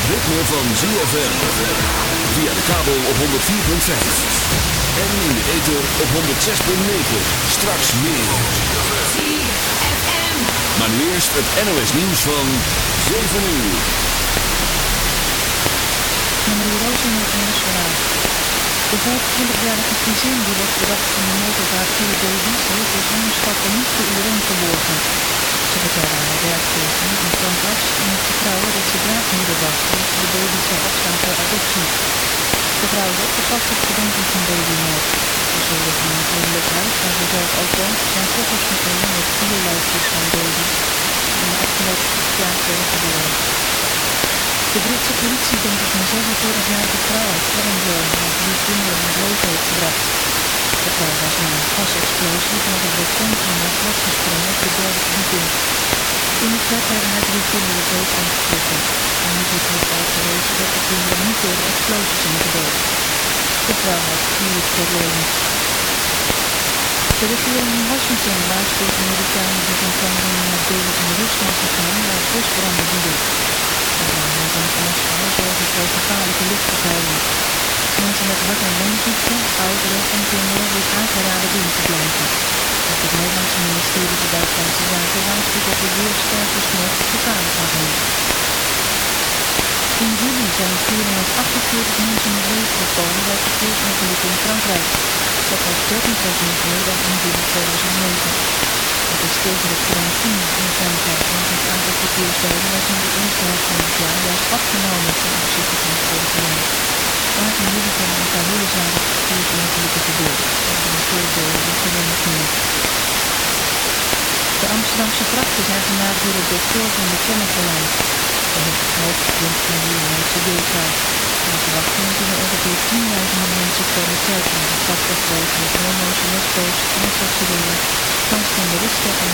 het ritme van ZFM. Via de kabel op 104.5. En in de ether op 106.9. Straks meer. ZFM. Maar nu eerst het NOS nieuws van 7 uur. De 25-jarige Friesin die wordt verdacht van de vier baby's heeft de zwangerschappen niet voor iedereen verborgen. Ze vertelde haar werkgever en tandarts om het vertrouwen dat ze draagmoeder was toen ze de baby's zou afstaan voor adoptie. De vrouw is opgepakt op verdenking van babymoord. Ze zullen van een vriendelijk huis waar ze zelf ook woont zijn koffers met vier lijstjes van baby's die in de afgelopen acht jaar werden geboren. De Britse politie denkt dat een 46-jarige vrouw uit Edinburgh haar drie kinderen om het leven heeft gebracht. De vrouw was na een gasexplosie van het balkon van haar flat gesprongen op de derde verdieping. In de flat werden haar drie kinderen dood aangetroffen. Onderzoek heeft uitgewezen dat de kinderen niet door de explosie zijn gedood. De vrouw had vier problemen. De regering in Washington waarschuwt Amerikanen dat een campagne naar delen van Rusland gaan waar bosbranden woeden. Daarom zijn Moskou zorgen voor gevaarlijke luchtvervuiling. Mensen met hart- en longziekten, ouderen en kinderen wordt aangeraden binnen te blijven. Ook het Nederlandse ministerie van Buitenlandse Zaken waarschuwt dat de weerstervensmoord gevaarlijk kan zijn. In juli zijn 448 mensen om het leven gekomen bij verkeersongelukken in Frankrijk. Dat was 13% meer dan in juli 2009. Het is tegen de 10 in Frankrijk, want het aantal verkeersdoden was in de eerste helft van het jaar juist afgenomen ten opzichte van het vorige jaar. Maar in juli zijn een paar hele zware verkeersongelukken gingen. De Amsterdamse grachten zijn vandaag door de doctor van de kennis verlaat. De hoogtepunt van de Nederlandse weekkaart. Naar verwachting kunnen ongeveer 10.000 mensen komen kijken de grafkastweeg met homo's, lesbo's, transseksuelen, transgenderisten en.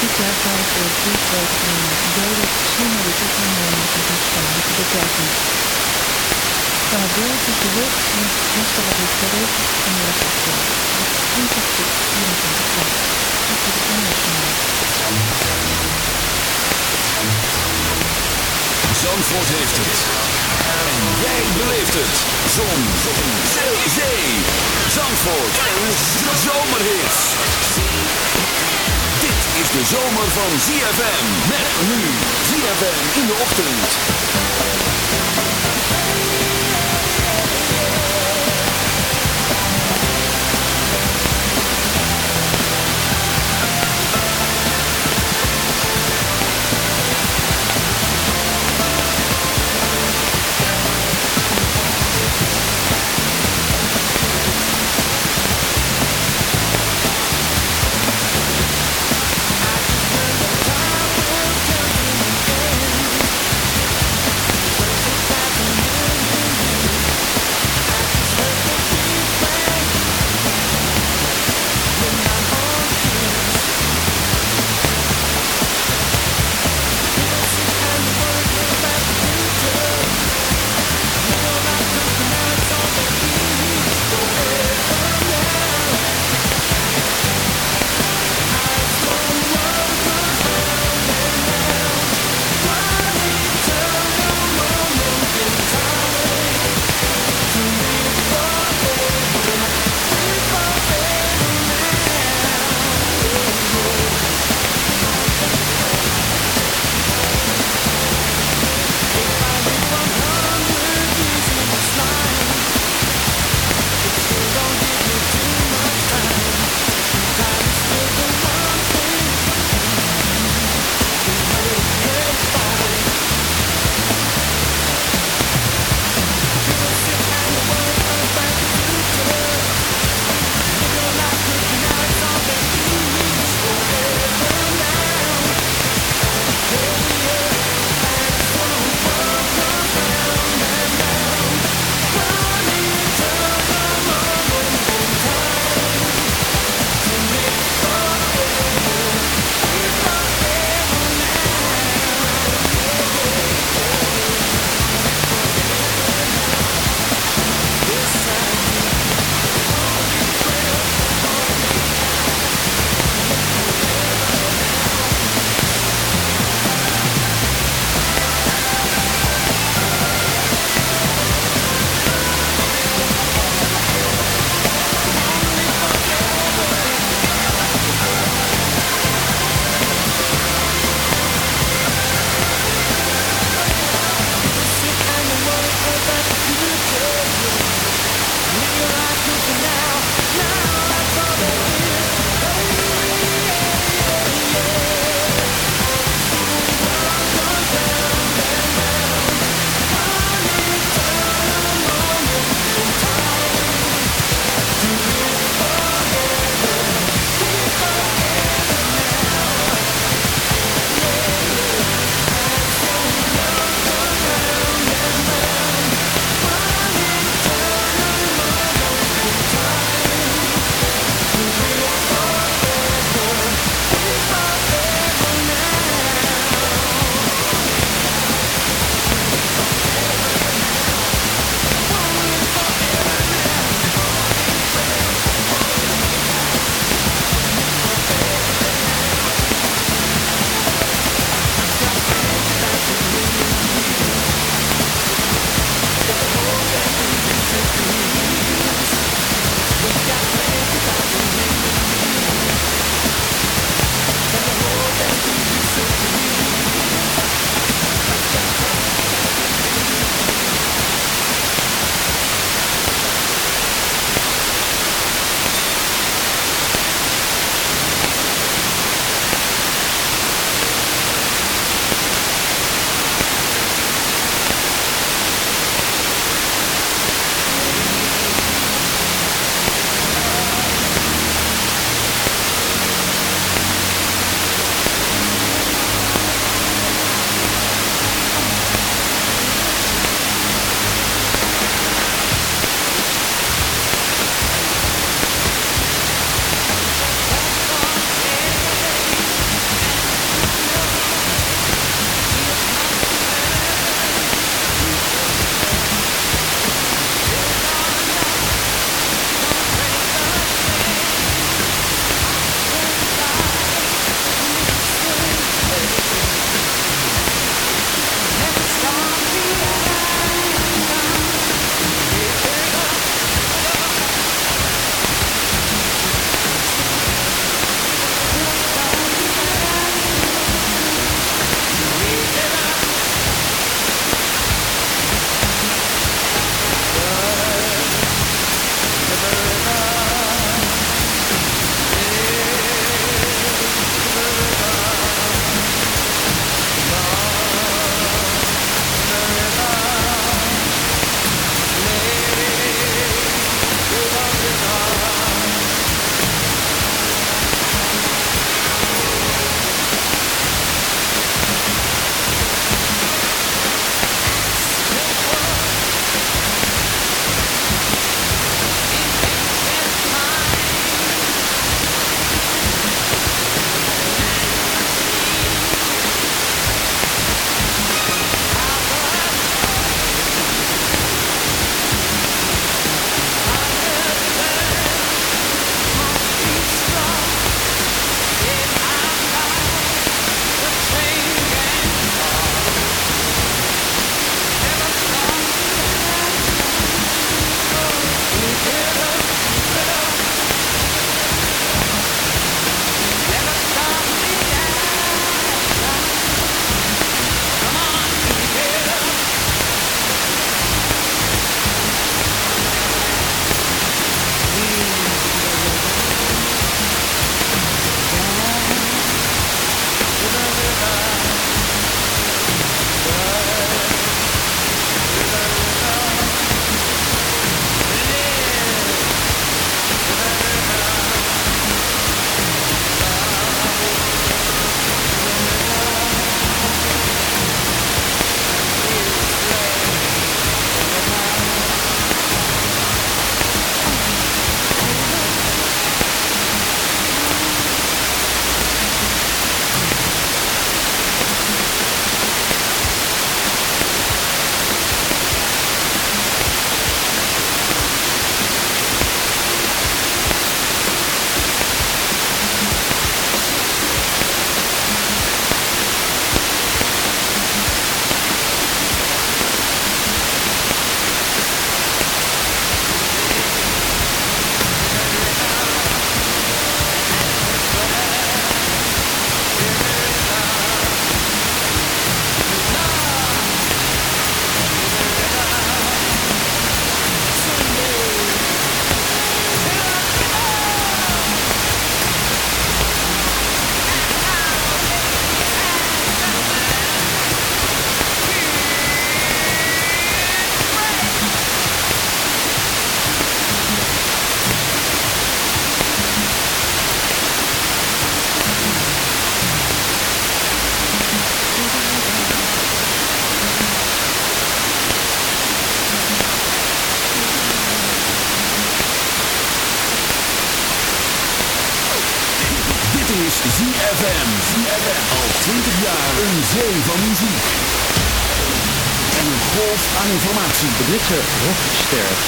Dit jaar vallen voor het eerst van doden, slimmeritten en een schadelijke beperking. Van het geregeld en. Het is 20 tot 24 graden. Dit is. Zandvoort heeft het. En jij beleeft het. Zon. Zon. Zee. Zee. Zandvoort. Een zomerhit. Dit is de zomer van ZFM. Met nu ZFM in de ochtend.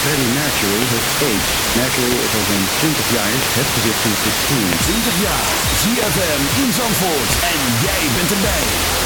Freddie Mercury heeft AIDS. Mercury is al zo'n 20 jaar het gezicht van Christine. 20 jaar. ZFM in Zandvoort. En jij bent erbij.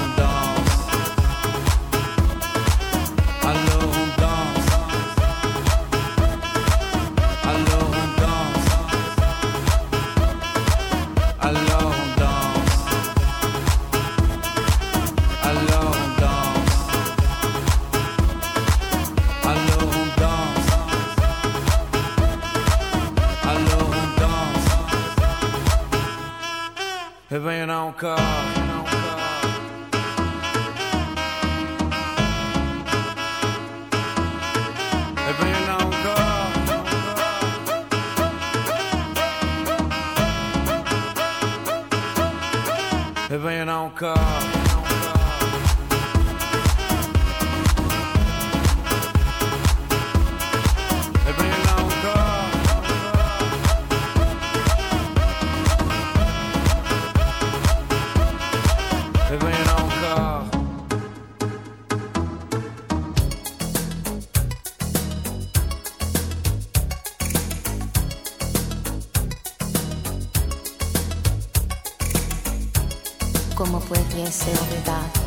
세웁니다.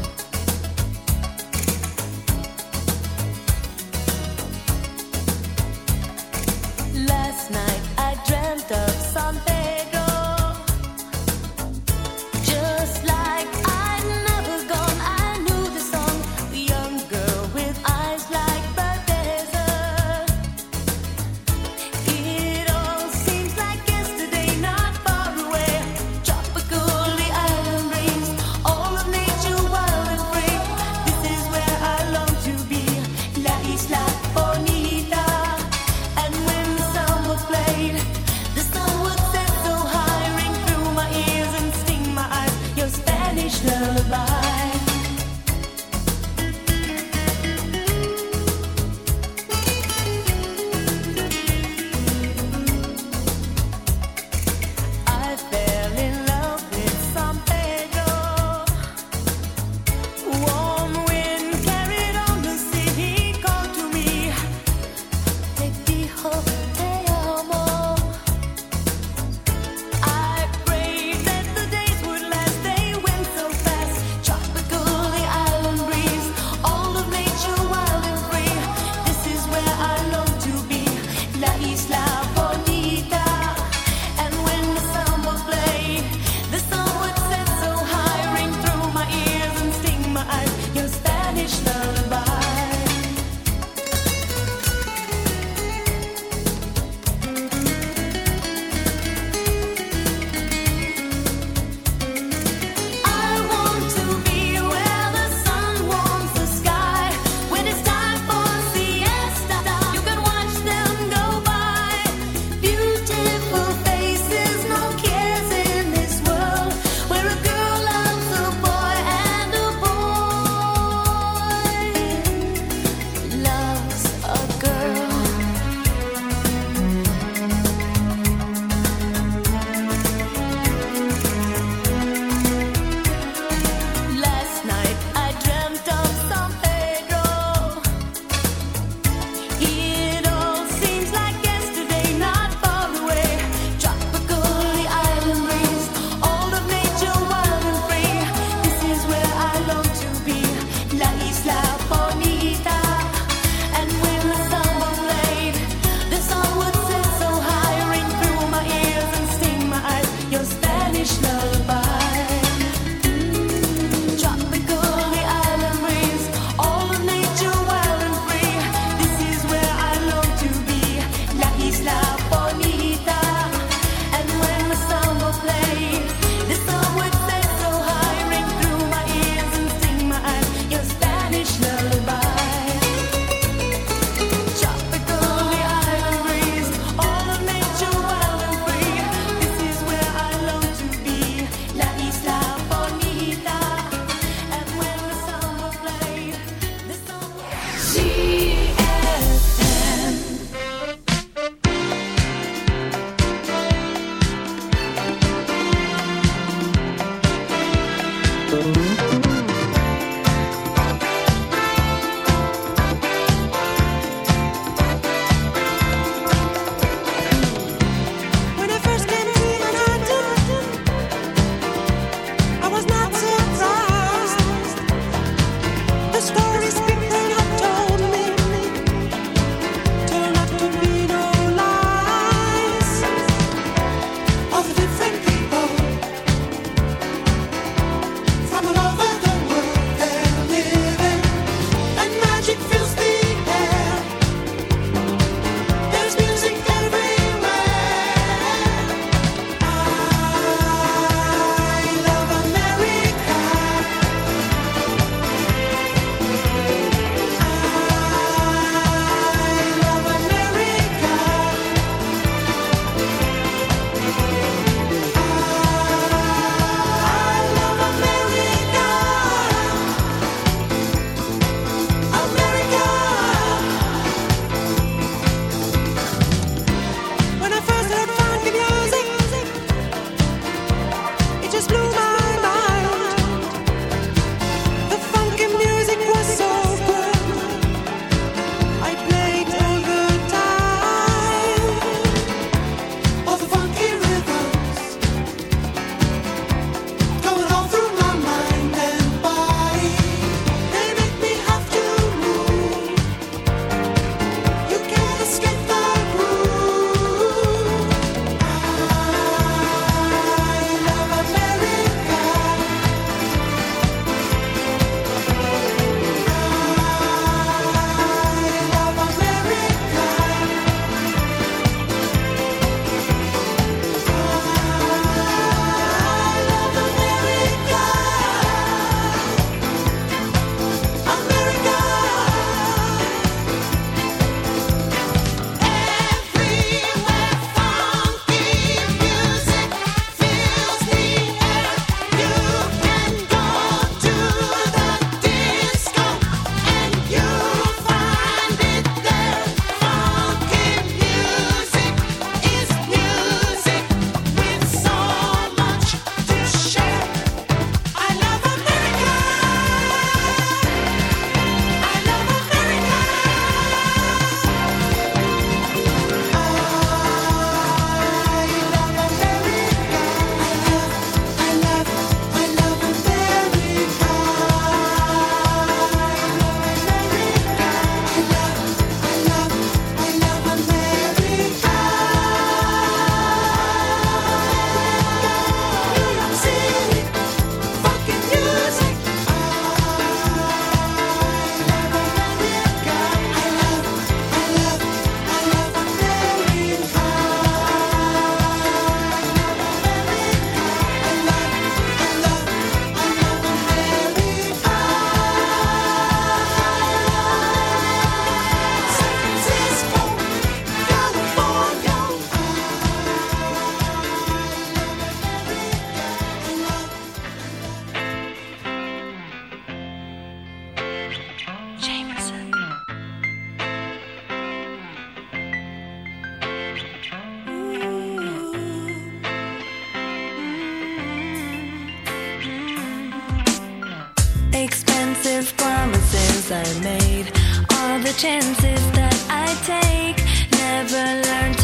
expensive promises I made, all the chances that I take, never learned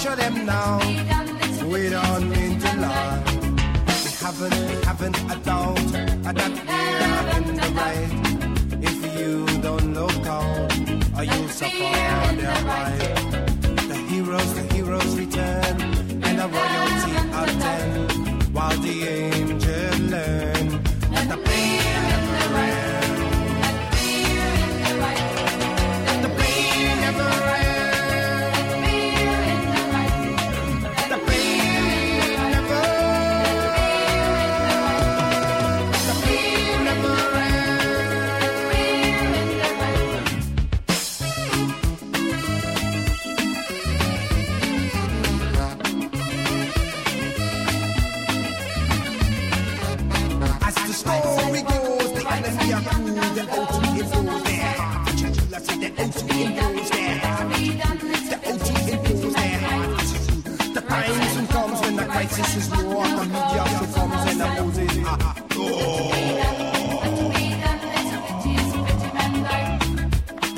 show them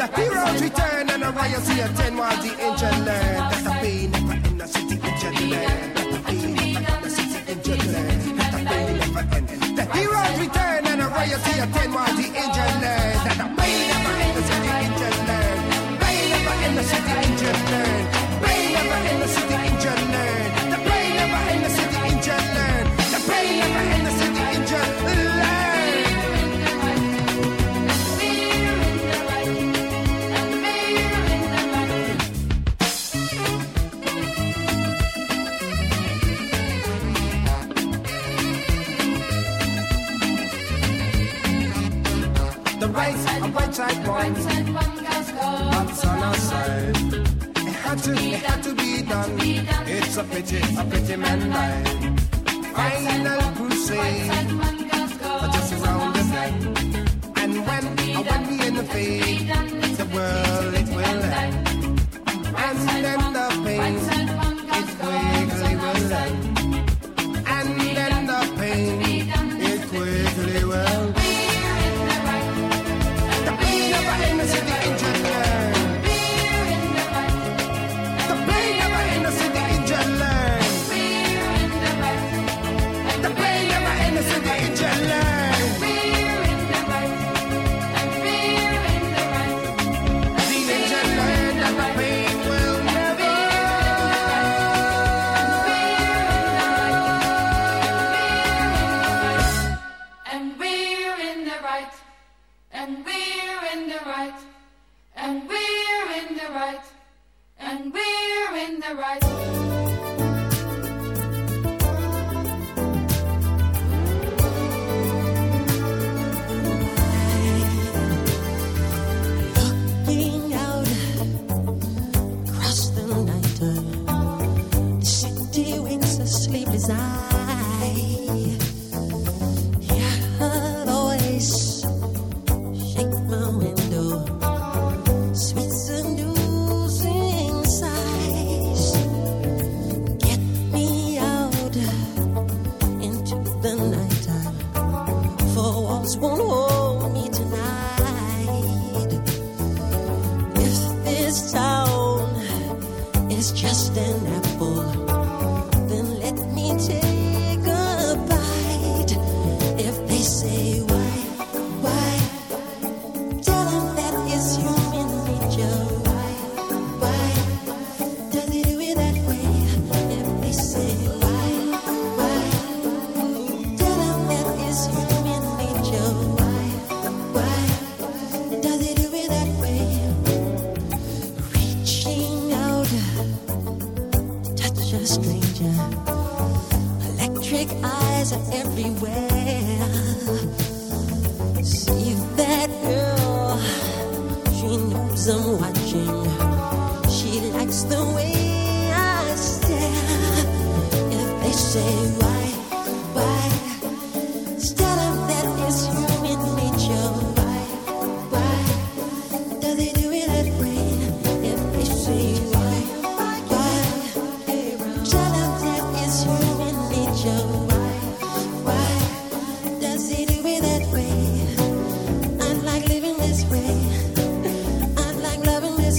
The heroes return and the riots here attend while the angel learn that the pain never end, the city in gentlemen. that the pain never the city angel learn that the pain never. The heroes return and the riots here attend while the angel learn. side one, one side one on our side. It had to, it had to be done. It's a pity, a pity man died. Final crusade, just around the bend. And when, and when we in the fade, the world it will end. And then the pain, it quickly will end.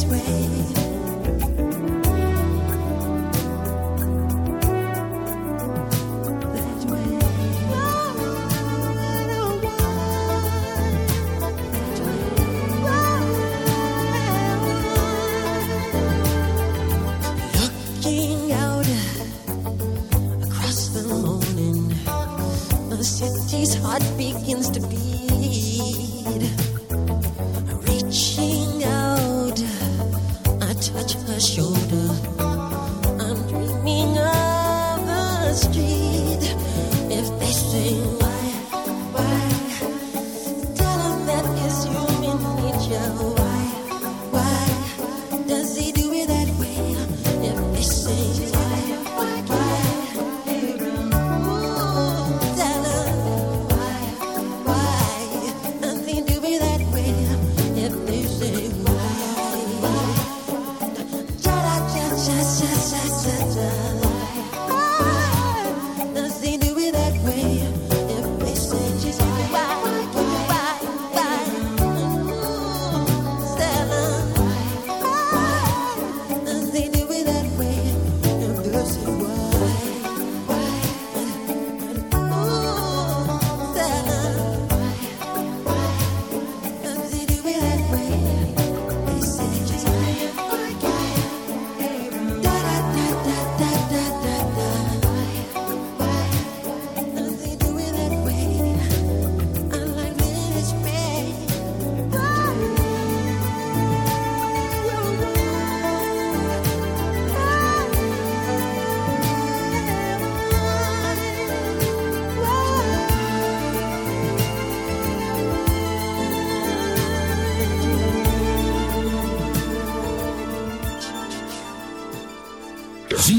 this way.